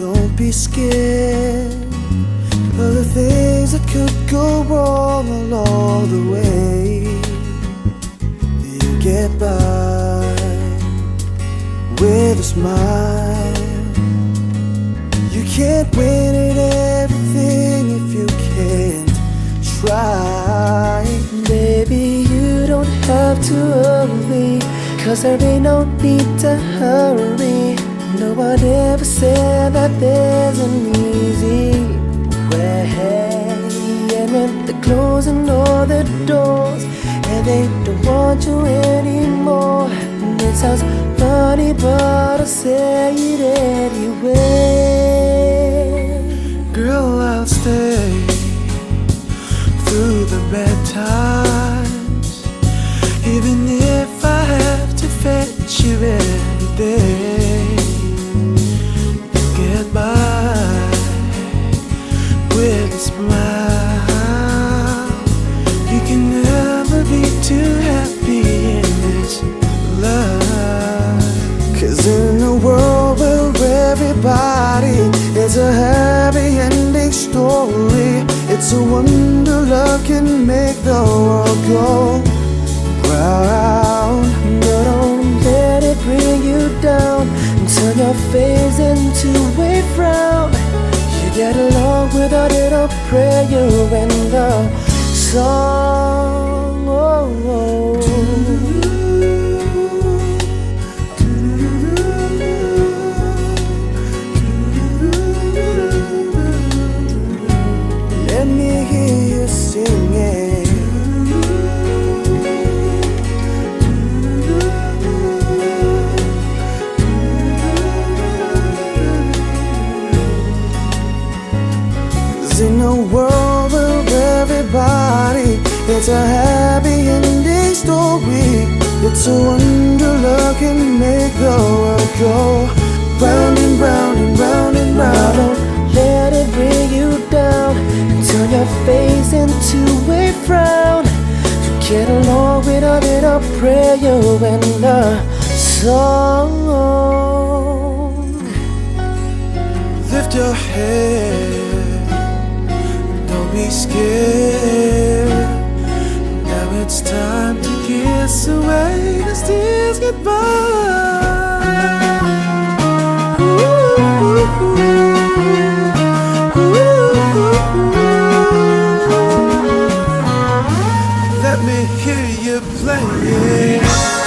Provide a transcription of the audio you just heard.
Don't be scared of the things that could go wrong along the way. You get by with a smile. You can't win at everything if you can't try. Baby, you don't have to worry, cause there ain't no need to hurry. No one ever said that there's an easy way. And when they're closing all the doors, and they don't want you anymore, and it sounds funny, but I'll say it anyway. Girl, I'll stay through the bad times, even if I have to fetch you every day. Is a happy ending story, it's a wonder love can make the world go round. But don't let it bring you down and turn your face into a frown. You get along without it, I'll pray you in the song. Oh, Let In a world where everybody it's a happy ending story. It's a wonder love can make the world go round and round and round and round. don't let it bring you down and turn your face into a frown. You get along without it, I'll pray you in the song. Let me hear you playing.